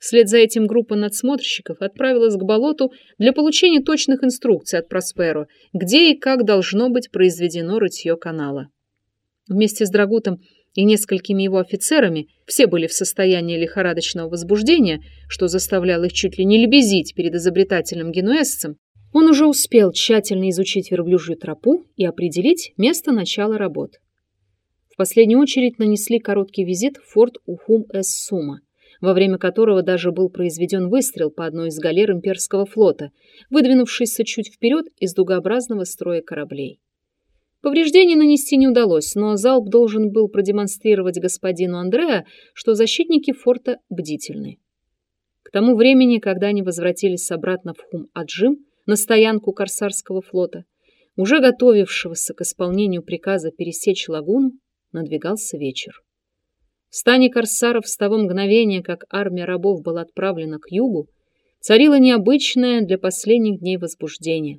Вслед за этим группа надсмотрщиков отправилась к болоту для получения точных инструкций от Просперо, где и как должно быть произведено рытье канала. Вместе с Драгутом и несколькими его офицерами все были в состоянии лихорадочного возбуждения, что заставляло их чуть ли не лебезить перед изобретательным генуэзцем, он уже успел тщательно изучить верблюжью тропу и определить место начала работ. В последнюю очередь нанесли короткий визит в форт Ухум-эс-Сума, во время которого даже был произведен выстрел по одной из галер имперского флота, выдвинувшийся чуть вперед из дугообразного строя кораблей. Повреждений нанести не удалось, но залп должен был продемонстрировать господину Андреа, что защитники форта бдительны. К тому времени, когда они возвратились обратно в Хум-Аджим, на стоянку Корсарского флота, уже готовившегося к исполнению приказа пересечь лагуну, надвигался вечер. В стане корсаров с того мгновения, как армия рабов была отправлена к югу, царило необычное для последних дней возбуждение.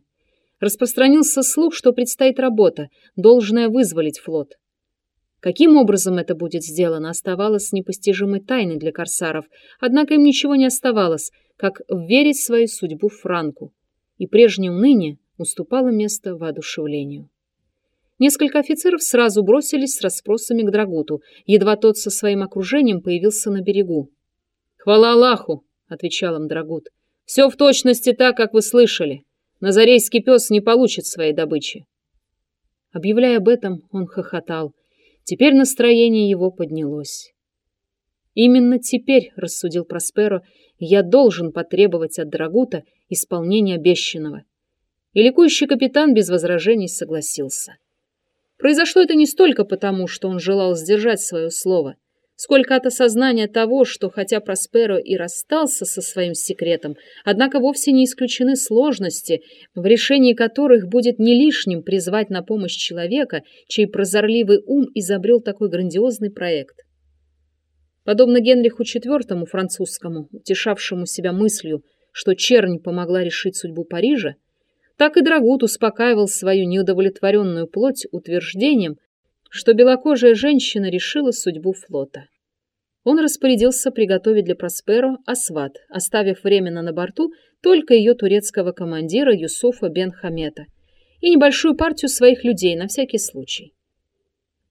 Распространился слух, что предстоит работа, должная вызволить флот. Каким образом это будет сделано, оставалось непостижимой тайной для корсаров, однако им ничего не оставалось, как верить свою судьбу Франку, и прежнее уныние уступало место воодушевлению. Несколько офицеров сразу бросились с расспросами к Драгуту, едва тот со своим окружением появился на берегу. «Хвала Аллаху!» — отвечал им Драгут. «Все в точности так, как вы слышали. Назарейский пес не получит своей добычи». Объявляя об этом, он хохотал. Теперь настроение его поднялось. «Именно теперь, — рассудил Просперо, — я должен потребовать от Драгута исполнения обещанного». И ликующий капитан без возражений согласился. Произошло это не столько потому, что он желал сдержать свое слово, сколько от осознания того, что хотя Просперо и расстался со своим секретом, однако вовсе не исключены сложности, в решении которых будет не лишним призвать на помощь человека, чей прозорливый ум изобрел такой грандиозный проект. Подобно Генриху IV французскому, утешавшему себя мыслью, что чернь помогла решить судьбу Парижа, так и Драгут успокаивал свою неудовлетворенную плоть утверждением, что белокожая женщина решила судьбу флота. Он распорядился приготовить для Просперо асват, оставив временно на борту только ее турецкого командира Юсуфа бен Хамета и небольшую партию своих людей на всякий случай.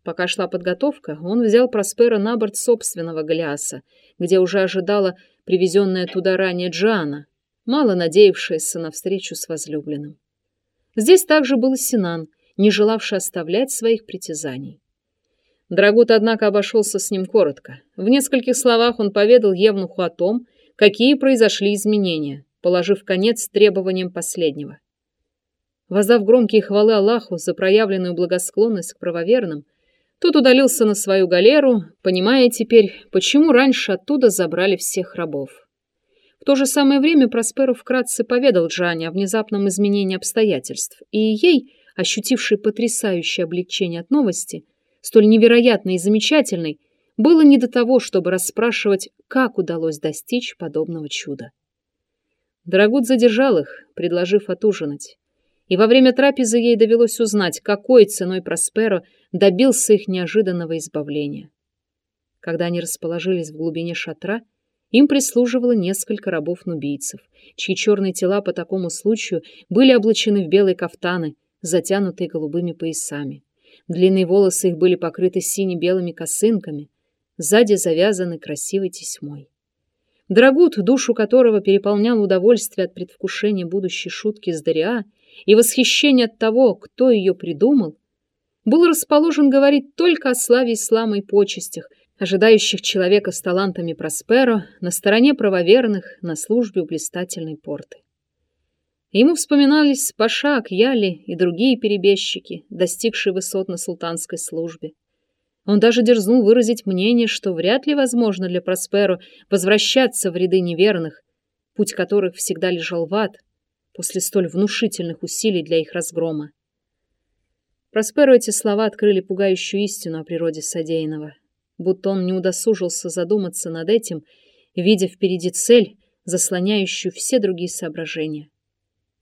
Пока шла подготовка, он взял Просперо на борт собственного Голиаса, где уже ожидала привезенная туда ранее Джана, мало надеявшаяся на встречу с возлюбленным. Здесь также был Синан, не желавший оставлять своих притязаний. Драгут, однако, обошелся с ним коротко. В нескольких словах он поведал Евнуху о том, какие произошли изменения, положив конец требованиям последнего. Воздав громкие хвалы Аллаху за проявленную благосклонность к правоверным, тот удалился на свою галеру, понимая теперь, почему раньше оттуда забрали всех рабов. В то же самое время Просперо вкратце поведал Джане о внезапном изменении обстоятельств, и ей, ощутившей потрясающее облегчение от новости, столь невероятной и замечательной, было не до того, чтобы расспрашивать, как удалось достичь подобного чуда. Дорогут задержал их, предложив отужинать. И во время трапезы ей довелось узнать, какой ценой Просперо добился их неожиданного избавления. Когда они расположились в глубине шатра, им прислуживало несколько рабов-нубийцев, чьи черные тела по такому случаю были облачены в белые кафтаны, затянутые голубыми поясами. Длинные волосы их были покрыты сине-белыми косынками, сзади завязаны красивой тесьмой. Драгут, душу которого переполнял удовольствие от предвкушения будущей шутки с Дариа и восхищение от того, кто ее придумал, был расположен говорить только о славе ислама и почестях, ожидающих человека с талантами Просперо на стороне правоверных на службе у блистательной порты. Ему вспоминались Паша, Яли и другие перебежчики, достигшие высот на султанской службе. Он даже дерзнул выразить мнение, что вряд ли возможно для Просперо возвращаться в ряды неверных, путь которых всегда лежал в ад, после столь внушительных усилий для их разгрома. Просперо эти слова открыли пугающую истину о природе содеянного будто он не удосужился задуматься над этим, видя впереди цель, заслоняющую все другие соображения.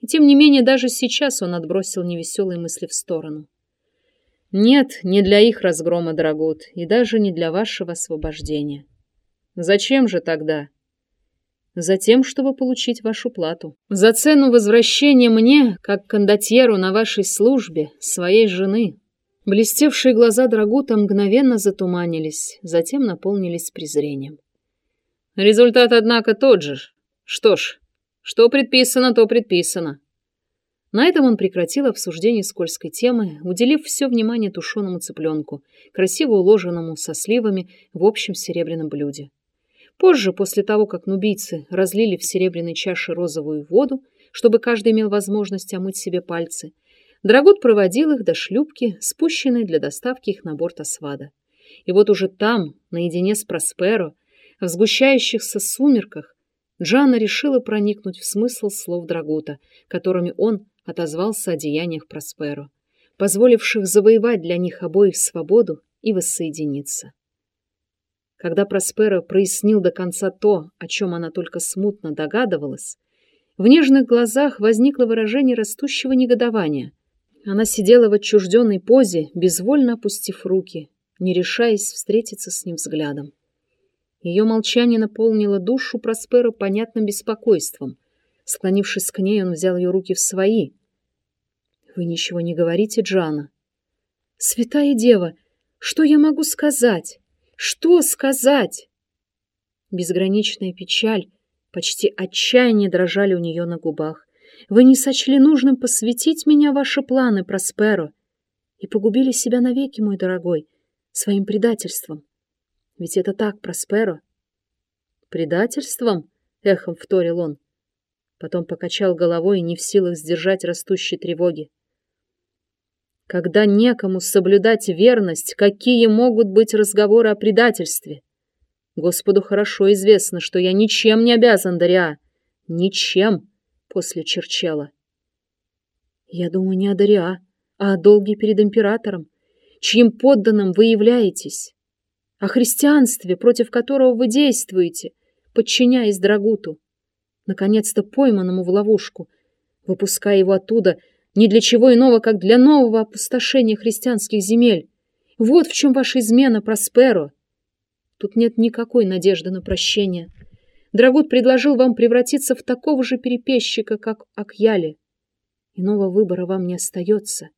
И тем не менее даже сейчас он отбросил невеселые мысли в сторону. Нет, не для их разгрома, Драгут, и даже не для вашего освобождения. Зачем же тогда? Затем, чтобы получить вашу плату. За цену возвращения мне, как кондотьеру на вашей службе, своей жены. Блестевшие глаза Драгута мгновенно затуманились, затем наполнились презрением. Результат, однако, тот же. Что ж, что предписано, то предписано. На этом он прекратил обсуждение скользкой темы, уделив все внимание тушеному цыпленку, красиво уложенному со сливами в общем серебряном блюде. Позже, после того, как нубийцы разлили в серебряной чаше розовую воду, чтобы каждый имел возможность омыть себе пальцы, Драгут проводил их до шлюпки, спущенной для доставки их на борт Освада. И вот уже там, наедине с Просперо, в сгущающихся сумерках, Джанна решила проникнуть в смысл слов Драгута, которыми он отозвался о деяниях Просперо, позволивших завоевать для них обоих свободу и воссоединиться. Когда Просперо прояснил до конца то, о чем она только смутно догадывалась, в нежных глазах возникло выражение растущего негодования. Она сидела в отчужденной позе, безвольно опустив руки, не решаясь встретиться с ним взглядом. Ее молчание наполнило душу Просперо понятным беспокойством. Склонившись к ней, он взял ее руки в свои. «Вы ничего не говорите, Джана?» «Святая Дева, что я могу сказать?» Что сказать? Безграничная печаль, почти отчаяние дрожали у нее на губах. Вы не сочли нужным посвятить меня ваши планы, Просперо, и погубили себя навеки, мой дорогой, своим предательством. Ведь это так, Просперо. Предательством? Эхом вторил он. Потом покачал головой, не в силах сдержать растущей тревоги. Когда некому соблюдать верность, какие могут быть разговоры о предательстве? Господу хорошо известно, что я ничем не обязан Дариа. Ничем после Черчела. Я думаю не о Дариа, а о долге перед императором, чьим подданным вы являетесь, о христианстве, против которого вы действуете, подчиняясь Драгуту, наконец-то пойманному в ловушку, выпуская его оттуда, ни для чего иного, как для нового опустошения христианских земель. Вот в чем ваша измена, Просперо. Тут нет никакой надежды на прощение. Драгут предложил вам превратиться в такого же перепещика, как Акьяли. Иного выбора вам не остается.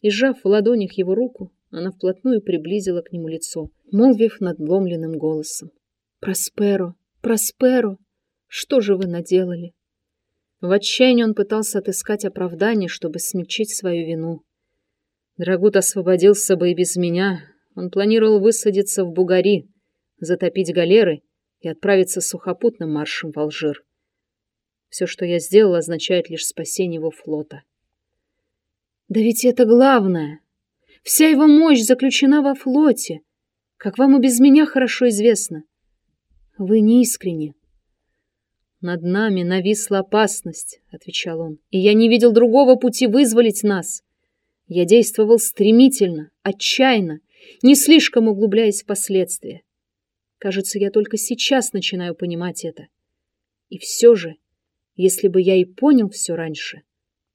И сжав в ладонях его руку, она вплотную приблизила к нему лицо, молвив надломленным голосом. «Просперо! Просперо! Что же вы наделали? В отчаянии он пытался отыскать оправдание, чтобы смягчить свою вину. Драгут освободился бы и без меня. Он планировал высадиться в Бугари, затопить галеры и отправиться сухопутным маршем в Алжир. Все, что я сделал, означает лишь спасение его флота. Да ведь это главное. Вся его мощь заключена во флоте, как вам и без меня хорошо известно. Вы не искренне. «Над нами нависла опасность», — отвечал он, — «и я не видел другого пути вызволить нас. Я действовал стремительно, отчаянно, не слишком углубляясь в последствия. Кажется, я только сейчас начинаю понимать это. И все же, если бы я и понял все раньше,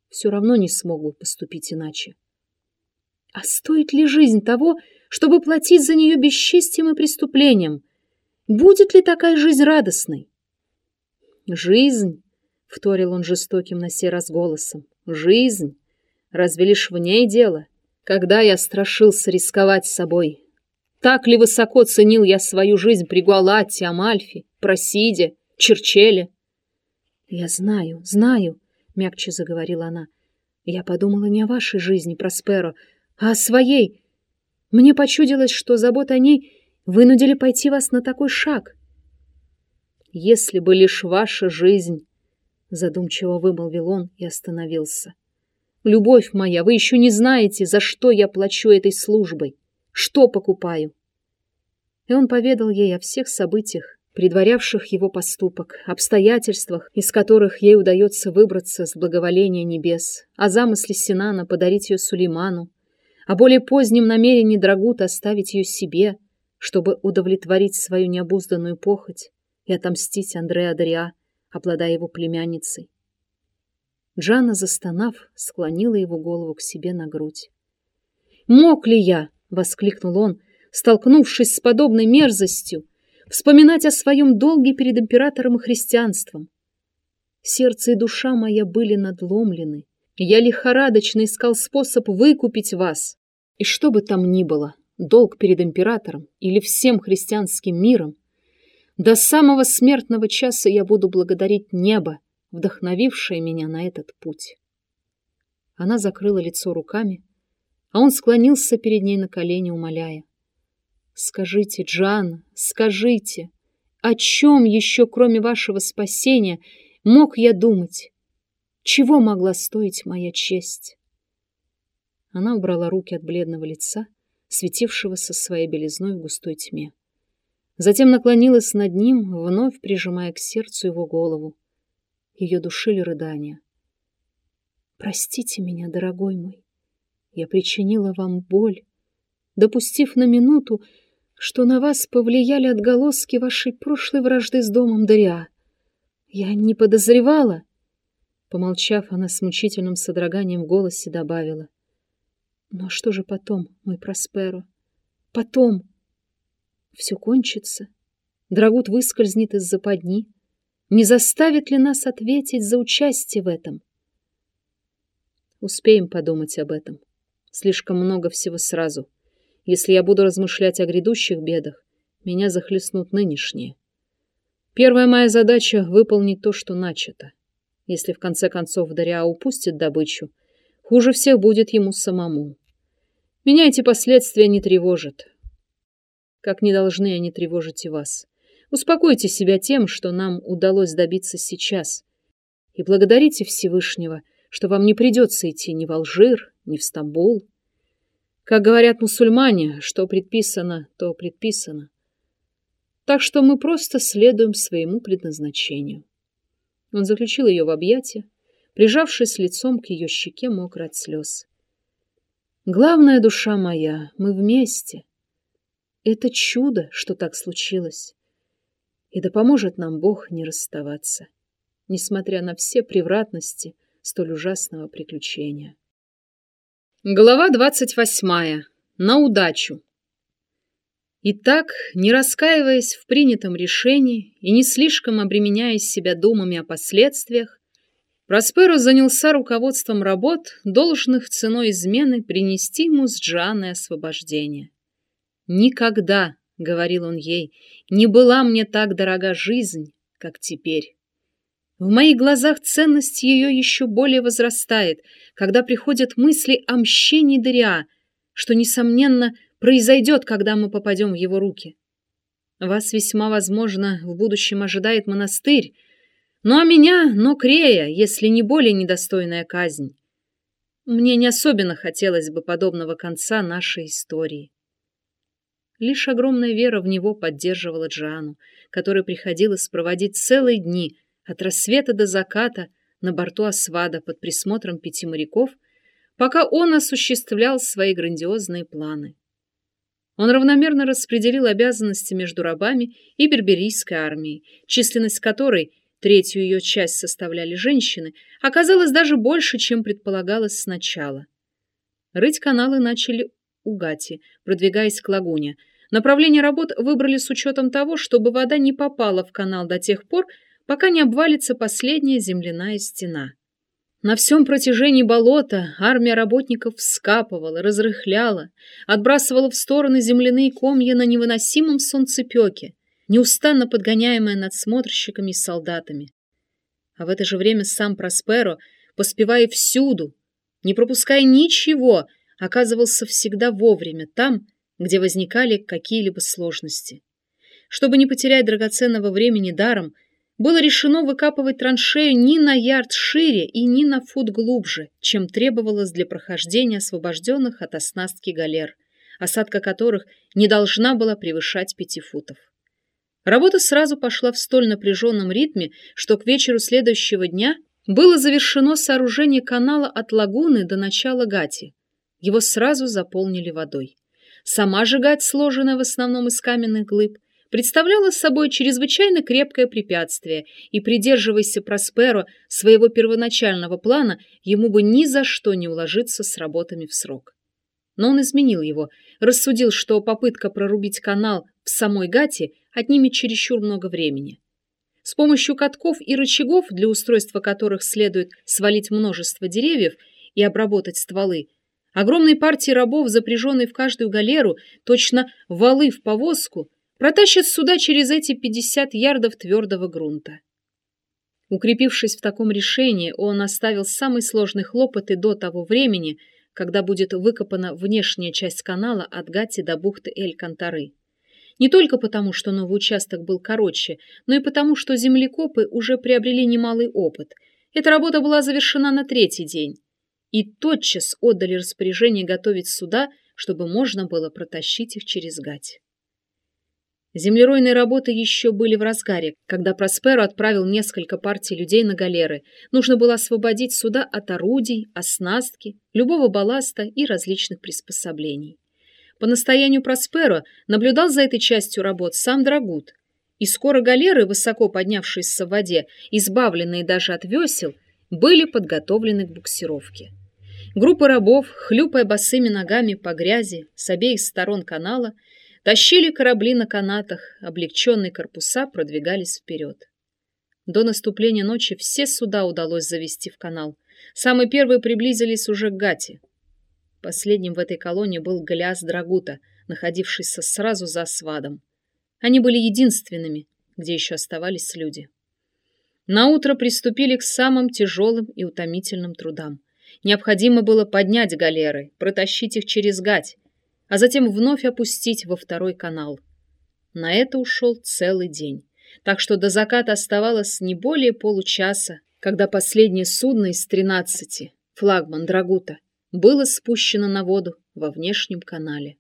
все равно не смог бы поступить иначе. А стоит ли жизнь того, чтобы платить за нее бесчестием и преступлением? Будет ли такая жизнь радостной? Жизнь, — вторил он жестоким на сей раз голосом, — жизнь. Разве лишь в ней дело? Когда я страшился рисковать собой? Так ли высоко ценил я свою жизнь при Гуалате, Амальфе, Просиде, Черчеле? Я знаю, знаю, — мягче заговорила она. Я подумала не о вашей жизни, Просперо, а о своей. Мне почудилось, что забота о ней вынудили пойти вас на такой шаг — если бы лишь ваша жизнь, задумчиво вымолвил он и остановился. Любовь моя, вы еще не знаете, за что я плачу этой службой, что покупаю. И он поведал ей о всех событиях, предварявших его поступок, обстоятельствах, из которых ей удается выбраться с благоволения небес, о замысле Синана подарить ее Сулейману, о более позднем намерении Драгута оставить ее себе, чтобы удовлетворить свою необузданную похоть, и отомстить Андреа Дориа, обладая его племянницей. Джана, застонав, склонила его голову к себе на грудь. «Мог ли я?» — воскликнул он, столкнувшись с подобной мерзостью. вспоминать о своем долге перед императором и христианством. Сердце и душа моя были надломлены. Я лихорадочно искал способ выкупить вас. И что бы там ни было, долг перед императором или всем христианским миром, до самого смертного часа я буду благодарить небо, вдохновившее меня на этот путь. Она закрыла лицо руками, а он склонился перед ней на колени, умоляя. «Скажите, Джан, скажите, о чем еще, кроме вашего спасения, мог я думать? Чего могла стоить моя честь?» Она убрала руки от бледного лица, светившегося своей белизной в густой тьме. Затем наклонилась над ним, вновь прижимая к сердцу его голову. Ее душили рыдания. «Простите меня, дорогой мой. Я причинила вам боль, допустив на минуту, что на вас повлияли отголоски вашей прошлой вражды с домом Дариа. Я не подозревала...» Помолчав, она с мучительным содроганием в голосе добавила. «Но что же потом, мой Просперо? Потом...» Все кончится. Драгут выскользнет из западни. Не заставит ли нас ответить за участие в этом? Успеем подумать об этом. Слишком много всего сразу. Если я буду размышлять о грядущих бедах, меня захлестнут нынешние. Первая моя задача — выполнить то, что начато. Если в конце концов Дариа упустит добычу, хуже всех будет ему самому. Меня эти последствия не тревожат как не должны они тревожить и вас. Успокойте себя тем, что нам удалось добиться сейчас, и благодарите Всевышнего, что вам не придется идти ни в Алжир, ни в Стамбул. Как говорят мусульмане, что предписано, то предписано. Так что мы просто следуем своему предназначению. Он заключил ее в объятия, прижавшись лицом к ее щеке мокрой от слез. Главная душа моя, мы вместе — это чудо, что так случилось. И да поможет нам Бог не расставаться, несмотря на все превратности столь ужасного приключения. Глава двадцать восьмая. На удачу. Итак, не раскаиваясь в принятом решении и не слишком обременяя себя думами о последствиях, Просперо занялся руководством работ, должных ценой измены принести ему с Джаной освобождение. «Никогда», — говорил он ей, — «не была мне так дорога жизнь, как теперь». В моих глазах ценность ее еще более возрастает, когда приходят мысли о мщении Дыриа, что, несомненно, произойдет, когда мы попадем в его руки. Вас весьма возможно в будущем ожидает монастырь, ну а меня — Нокрея, если не более недостойная казнь. Мне не особенно хотелось бы подобного конца нашей истории. Лишь огромная вера в него поддерживала Джану, которой приходилось проводить целые дни от рассвета до заката на борту Асвада под присмотром пяти моряков, пока он осуществлял свои грандиозные планы. Он равномерно распределил обязанности между рабами и берберийской армией, численность которой, третью ее часть составляли женщины, оказалась даже больше, чем предполагалось сначала. Рыть каналы начали у Гати, продвигаясь к лагуне – Направление работ выбрали с учетом того, чтобы вода не попала в канал до тех пор, пока не обвалится последняя земляная стена. На всем протяжении болота армия работников вскапывала, разрыхляла, отбрасывала в стороны земляные комья на невыносимом солнцепеке, неустанно подгоняемая надсмотрщиками и солдатами. А в это же время сам Просперо, поспевая всюду, не пропуская ничего, оказывался всегда вовремя там, где возникали какие-либо сложности. Чтобы не потерять драгоценного времени даром, было решено выкапывать траншею ни на ярд шире и ни на фут глубже, чем требовалось для прохождения освобожденных от оснастки галер, осадка которых не должна была превышать пяти футов. Работа сразу пошла в столь напряженном ритме, что к вечеру следующего дня было завершено сооружение канала от лагуны до начала Гати. Его сразу заполнили водой. Сама же гать, сложенная в основном из каменных глыб, представляла собой чрезвычайно крепкое препятствие, и, придерживаясь Просперо своего первоначального плана, ему бы ни за что не уложиться с работами в срок. но он изменил его, рассудил, что попытка прорубить канал в самой Гате отнимет чересчур много времени. С помощью катков и рычагов, для устройства которых следует свалить множество деревьев и обработать стволы, огромные партии рабов, запряженные в каждую галеру, точно валы в повозку, протащат сюда через эти 50 ярдов твердого грунта. Укрепившись в таком решении, он оставил самый сложный хлопоты до того времени, когда будет выкопана внешняя часть канала от Гати до бухты Эль-Кантары. Не только потому, что новый участок был короче, но и потому, что землекопы уже приобрели немалый опыт. Эта работа была завершена на третий день. И тотчас отдали распоряжение готовить суда, чтобы можно было протащить их через гать. Землеройные работы еще были в разгаре, когда Просперо отправил несколько партий людей на галеры. Нужно было освободить суда от орудий, оснастки, любого балласта и различных приспособлений. По настоянию Просперо наблюдал за этой частью работ сам Драгут, и скоро галеры, высоко поднявшиеся в воде, избавленные даже от весел, были подготовлены к буксировке. Группа рабов, хлюпая босыми ногами по грязи с обеих сторон канала, Тащили корабли на канатах, облегченные корпуса продвигались вперед. До наступления ночи все суда удалось завести в канал. Самые первые приблизились уже к Гати. Последним в этой колонии был Гляс Драгута, находившийся сразу за свадом. Они были единственными, где еще оставались люди. На утро приступили к самым тяжелым и утомительным трудам. Необходимо было поднять галеры, протащить их через гать, а затем вновь опустить во второй канал. На это ушел целый день, так что до заката оставалось не более получаса, когда последнее судно из тринадцати, флагман Драгута, было спущено на воду во внешнем канале.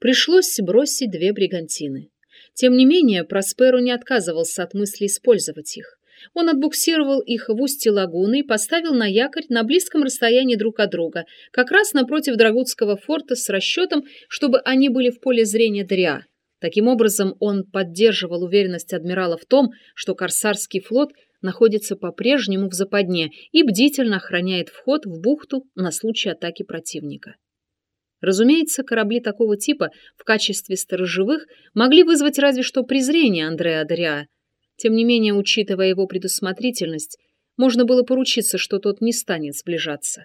Пришлось бросить две бригантины. Тем не менее, Просперу не отказывался от мысли использовать их. Он отбуксировал их в устье лагуны и поставил на якорь на близком расстоянии друг от друга, как раз напротив Драгутского форта с расчетом, чтобы они были в поле зрения Дриа. Таким образом, он поддерживал уверенность адмирала в том, что корсарский флот находится по-прежнему в западне и бдительно охраняет вход в бухту на случай атаки противника. Разумеется, корабли такого типа в качестве сторожевых могли вызвать разве что презрение Андреа Дориа, тем не менее, учитывая его предусмотрительность, можно было поручиться, что тот не станет сближаться.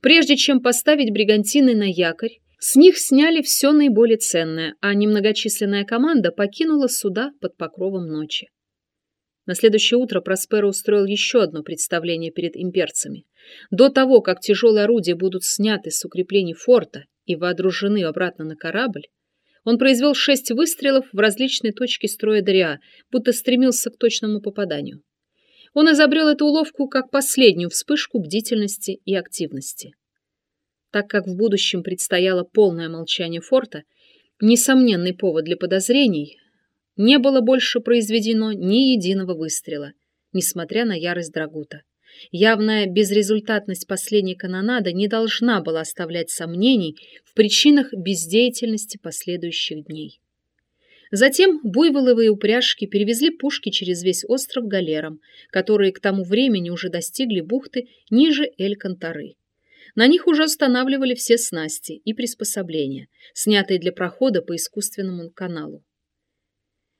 Прежде чем поставить бригантины на якорь, с них сняли все наиболее ценное, а немногочисленная команда покинула суда под покровом ночи. На следующее утро Просперо устроил еще одно представление перед имперцами. До того, как тяжелые орудия будут сняты с укреплений форта и вооружены обратно на корабль, он произвел шесть выстрелов в различные точки строя Дариа, будто стремился к точному попаданию. Он изобрел эту уловку как последнюю вспышку бдительности и активности. Так как в будущем предстояло полное молчание форта, несомненный повод для подозрений, не было больше произведено ни единого выстрела, несмотря на ярость Драгута. Явная безрезультатность последней канонады не должна была оставлять сомнений в причинах бездеятельности последующих дней. Затем буйволовые упряжки перевезли пушки через весь остров галерам, которые к тому времени уже достигли бухты ниже Эль-Кантары. На них уже устанавливали все снасти и приспособления, снятые для прохода по искусственному каналу.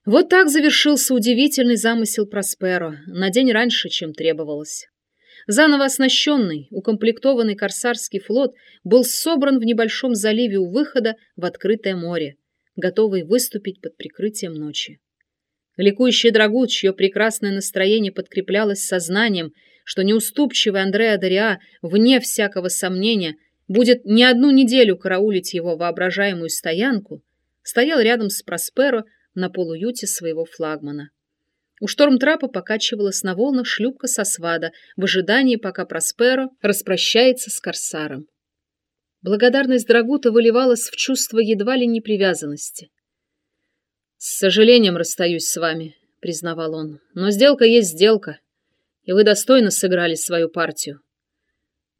Вот так завершился удивительный замысел Просперо на день раньше, чем требовалось. Заново оснащенный, укомплектованный корсарский флот был собран в небольшом заливе у выхода в открытое море, готовый выступить под прикрытием ночи. Ликующий Драгут, чье прекрасное настроение подкреплялось сознанием, что неуступчивый Андреа Дориа, вне всякого сомнения, будет не одну неделю караулить его воображаемую стоянку, стоял рядом с Просперо на полуюте своего флагмана. У штормтрапа покачивалась на волнах шлюпка со свада в ожидании, пока Просперо распрощается с корсаром. Благодарность Драгута выливалась в чувство едва ли не привязанности. «С сожалением расстаюсь с вами», — признавал он, — «но сделка есть сделка, и вы достойно сыграли свою партию.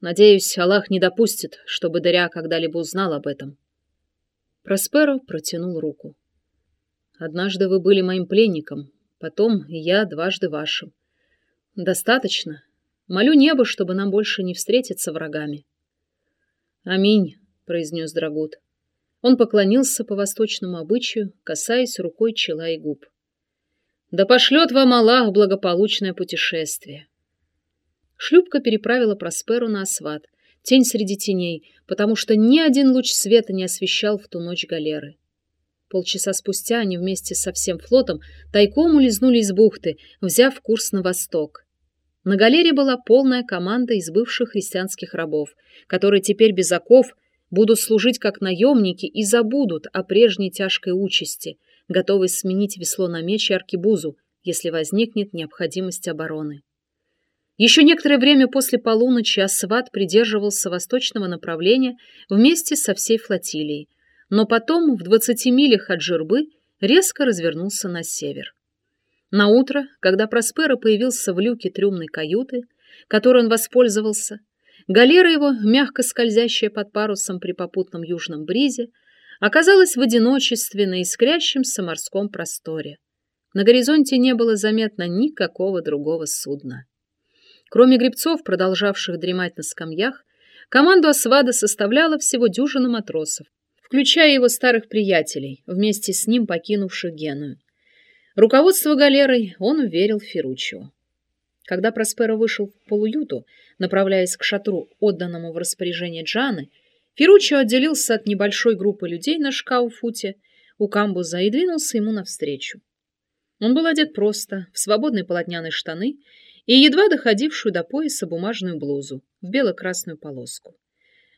Надеюсь, Аллах не допустит, чтобы Дыря когда-либо узнал об этом». Просперо протянул руку. «Однажды вы были моим пленником, Потом я дважды вашим. Достаточно. Молю небо, чтобы нам больше не встретиться врагами. Аминь, произнес Драгут. Он поклонился по восточному обычаю, касаясь рукой чела и губ. Да пошлет вам Аллах благополучное путешествие. Шлюпка переправила Просперу на Асват, тень среди теней, потому что ни один луч света не освещал в ту ночь галеры. Полчаса спустя они вместе со всем флотом тайком улизнули из бухты, взяв курс на восток. На галере была полная команда из бывших христианских рабов, которые теперь без оков будут служить как наемники и забудут о прежней тяжкой участи, готовые сменить весло на меч и аркебузу, если возникнет необходимость обороны. Еще некоторое время после полуночи Асват придерживался восточного направления вместе со всей флотилией – но потом в двадцати милях от Жирбы резко развернулся на север. На утро, когда Просперо появился в люке трюмной каюты, которой он воспользовался, галера его, мягко скользящая под парусом при попутном южном бризе, оказалась в одиночестве на искрящемся морском просторе. На горизонте не было заметно никакого другого судна. Кроме гребцов, продолжавших дремать на скамьях, команду Асвада составляла всего дюжина матросов, включая его старых приятелей, вместе с ним покинувших Геную. Руководство галерой он уверил Ферруччо. Когда Просперо вышел в полуюту, направляясь к шатру, отданному в распоряжение Джаны, Ферруччо отделился от небольшой группы людей на шкауфуте у камбуза и двинулся ему навстречу. Он был одет просто, в свободные полотняные штаны и едва доходившую до пояса бумажную блузу в бело-красную полоску.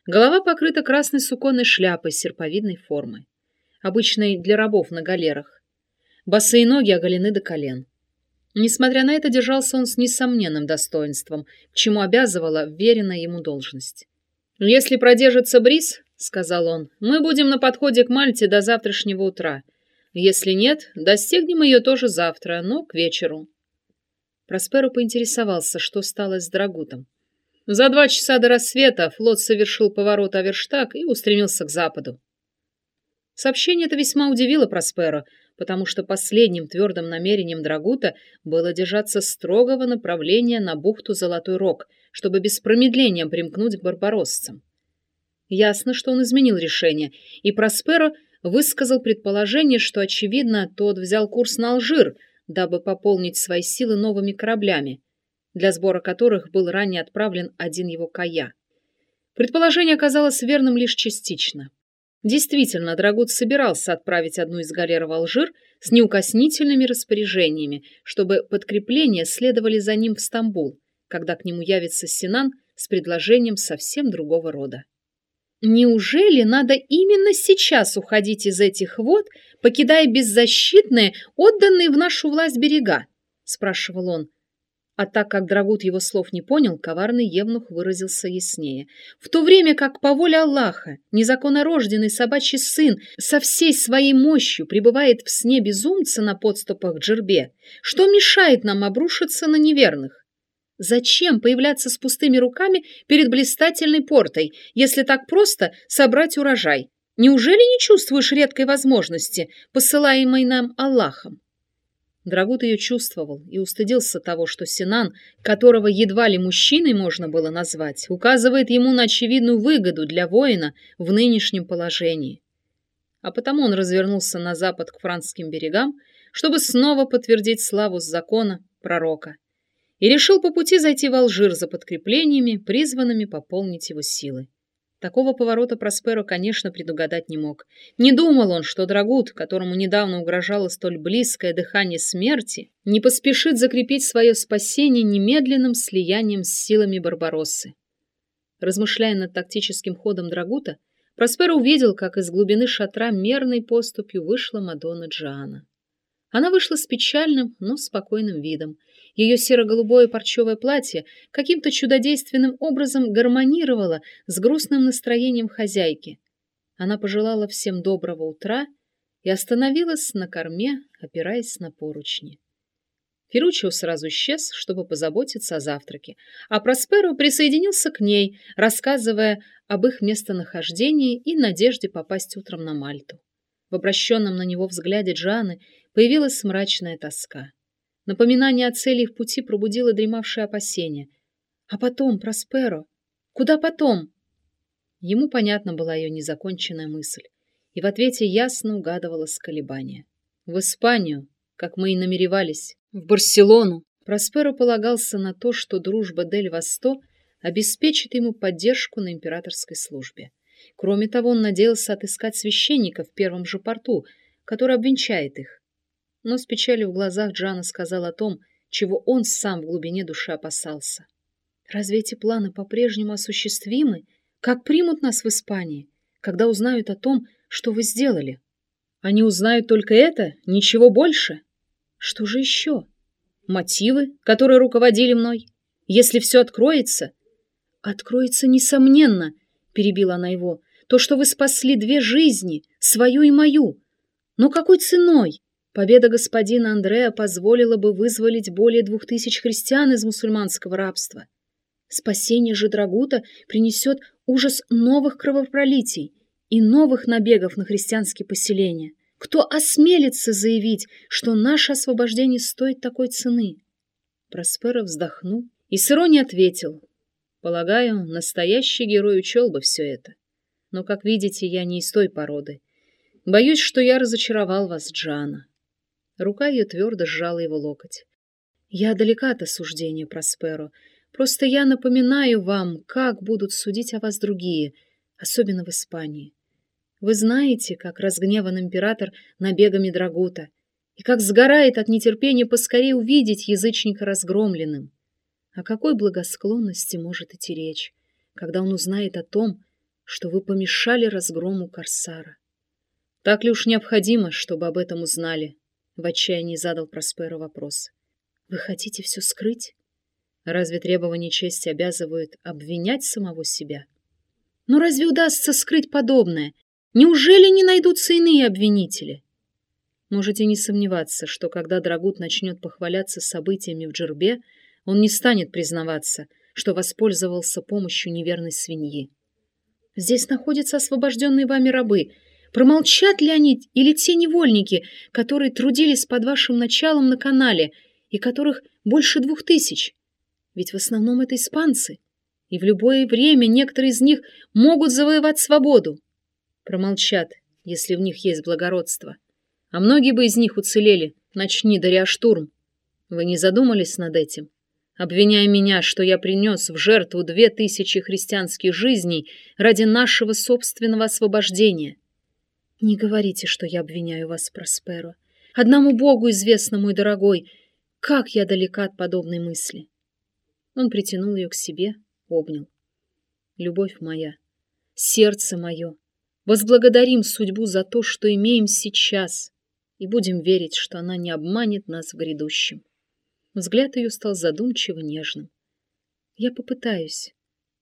Голова покрыта красной суконной шляпой серповидной формы, обычной для рабов на галерах. Босые ноги оголены до колен. Несмотря на это, держался он с несомненным достоинством, к чему обязывала веренная ему должность. «Если продержится бриз, — сказал он, — мы будем на подходе к Мальте до завтрашнего утра. Если нет, достигнем ее тоже завтра, но к вечеру». Просперо поинтересовался, что стало с Драгутом. За два часа до рассвета флот совершил поворот Аверштаг и устремился к западу. Сообщение это весьма удивило Просперо, потому что последним твердым намерением Драгута было держаться строгого направления на бухту Золотой Рог, чтобы без промедления примкнуть к барбароссам. Ясно, что он изменил решение, и Просперо высказал предположение, что, очевидно, тот взял курс на Алжир, дабы пополнить свои силы новыми кораблями – для сбора которых был ранее отправлен один его кая. Предположение оказалось верным лишь частично. Действительно, Драгут собирался отправить одну из галер в Алжир с неукоснительными распоряжениями, чтобы подкрепления следовали за ним в Стамбул, когда к нему явится Синан с предложением совсем другого рода. Неужели надо именно сейчас уходить из этих вод, покидая беззащитные, отданные в нашу власть берега? спрашивал он, а так как Драгут его слов не понял, коварный евнух выразился яснее. В то время как по воле Аллаха незаконнорожденный собачий сын со всей своей мощью пребывает в сне безумца на подступах к Джербе, что мешает нам обрушиться на неверных? Зачем появляться с пустыми руками перед блистательной портой, если так просто собрать урожай? Неужели не чувствуешь редкой возможности, посылаемой нам Аллахом? Драгут ее чувствовал и устыдился того, что Синан, которого едва ли мужчиной можно было назвать, указывает ему на очевидную выгоду для воина в нынешнем положении. А потому он развернулся на запад к французским берегам, чтобы снова подтвердить славу с закона пророка, и решил по пути зайти в Алжир за подкреплениями, призванными пополнить его силы. Такого поворота Просперо, конечно, предугадать не мог. Не думал он, что Драгут, которому недавно угрожало столь близкое дыхание смерти, не поспешит закрепить свое спасение немедленным слиянием с силами Барбароссы. Размышляя над тактическим ходом Драгута, Просперо увидел, как из глубины шатра мерной поступью вышла Мадонна Джоанна. Она вышла с печальным, но спокойным видом. Ее серо-голубое парчевое платье каким-то чудодейственным образом гармонировало с грустным настроением хозяйки. Она пожелала всем доброго утра и остановилась на корме, опираясь на поручни. Ферруччо сразу исчез, чтобы позаботиться о завтраке, а Просперо присоединился к ней, рассказывая об их местонахождении и надежде попасть утром на Мальту. В обращенном на него взгляде Джаны появилась мрачная тоска. Напоминание о цели их пути пробудило дремавшее опасение. А потом, Просперо? Куда потом? Ему понятна была ее незаконченная мысль, и в ответе ясно угадывалось колебание. В Испанию, как мы и намеревались, в Барселону. Просперо полагался на то, что дружба Дель Васто обеспечит ему поддержку на императорской службе. Кроме того, он надеялся отыскать священника в первом же порту, который обвенчает их. Но с печалью в глазах Джана сказал о том, чего он сам в глубине души опасался. Разве эти планы по-прежнему осуществимы? Как примут нас в Испании, когда узнают о том, что вы сделали? Они узнают только это, ничего больше. Что же еще? Мотивы, которые руководили мной? Если все откроется? Откроется, несомненно, перебила она его, то, что вы спасли две жизни, свою и мою. Но какой ценой? Победа господина Андрея позволила бы вызволить более двух тысяч христиан из мусульманского рабства. Спасение же Драгута принесет ужас новых кровопролитий и новых набегов на христианские поселения. Кто осмелится заявить, что наше освобождение стоит такой цены? Просперо вздохнул и с иронией ответил. Полагаю, настоящий герой учел бы все это. Но, как видите, я не из той породы. Боюсь, что я разочаровал вас, Джана. Рука ее твердо сжала его локоть. Я далека от осуждения, Просперо, Просто я напоминаю вам, как будут судить о вас другие, особенно в Испании. Вы знаете, как разгневан император набегами Драгута, и как сгорает от нетерпения поскорее увидеть язычника разгромленным. О какой благосклонности может идти речь, когда он узнает о том, что вы помешали разгрому Корсара? Так ли уж необходимо, чтобы об этом узнали? В отчаянии задал Просперо вопрос. Вы хотите все скрыть? Разве требования чести обязывают обвинять самого себя? Но разве удастся скрыть подобное? Неужели не найдутся иные обвинители? Можете не сомневаться, что когда Драгут начнет похваляться событиями в Джербе, он не станет признаваться, что воспользовался помощью неверной свиньи. Здесь находятся освобожденные вами рабы. Промолчат ли они или те невольники, которые трудились под вашим началом на канале и которых больше двух тысяч? Ведь в основном это испанцы, и в любое время некоторые из них могут завоевать свободу. Промолчат, если в них есть благородство. А многие бы из них уцелели, начни даря штурм. Вы не задумались над этим? Обвиняя меня, что я принес в жертву две тысячи христианских жизней ради нашего собственного освобождения. Не говорите, что я обвиняю вас, Просперо. Одному Богу известно, мой дорогой, как я далека от подобной мысли. Он притянул ее к себе, обнял. Любовь моя, сердце мое, возблагодарим судьбу за то, что имеем сейчас, и будем верить, что она не обманет нас в грядущем. Взгляд ее стал задумчиво нежным. Я попытаюсь.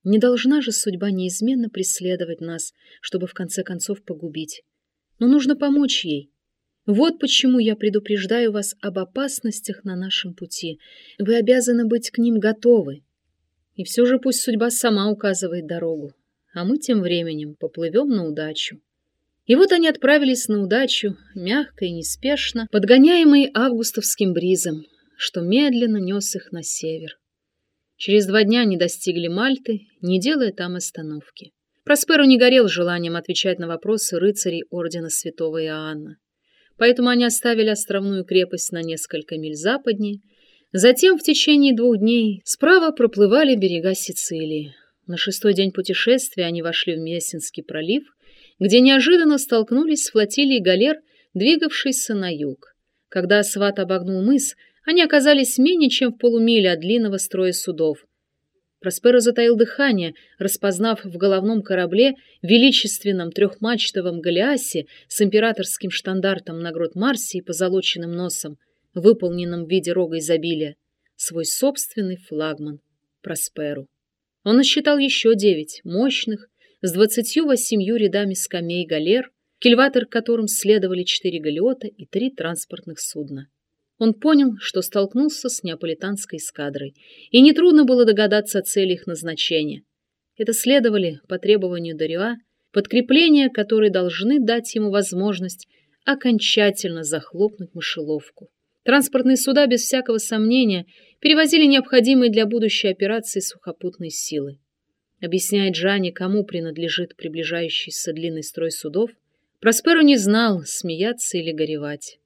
Не должна же судьба неизменно преследовать нас, чтобы в конце концов погубить. Но нужно помочь ей, вот почему я предупреждаю вас об опасностях на нашем пути. Вы обязаны быть к ним готовы. И все же пусть судьба сама указывает дорогу, а мы тем временем поплывем на удачу. И вот они отправились на удачу, мягко и неспешно, подгоняемые августовским бризом, что медленно нес их на север. Через два дня они достигли Мальты, не делая там остановки. Просперу не горел желанием отвечать на вопросы рыцарей ордена святого Иоанна поэтому они оставили островную крепость на несколько миль западнее. Затем в течение двух дней справа проплывали берега Сицилии. На шестой день путешествия они вошли в Мессинский пролив, где неожиданно столкнулись с флотилией галер, двигавшейся на юг. Когда Сват обогнул мыс, они оказались менее чем в полумиле от длинного строя судов, Просперо затаил дыхание, распознав в головном корабле, величественном трехмачтовом галеасе с императорским штандартом на грот Марсе и позолоченным носом, выполненном в виде рога изобилия, свой собственный флагман Просперу. Он насчитал еще девять мощных, с двадцатью восемью рядами скамей галер, кильватор которым следовали четыре галеота и три транспортных судна. Он понял, что столкнулся с неаполитанской эскадрой, и нетрудно было догадаться о цели их назначения. Это следовали, по требованию Дариа, подкрепления, которые должны дать ему возможность окончательно захлопнуть мышеловку. Транспортные суда, без всякого сомнения, перевозили необходимые для будущей операции сухопутные силы. Объясняя Джане, кому принадлежит приближающийся длинный строй судов, Просперо не знал, смеяться или горевать.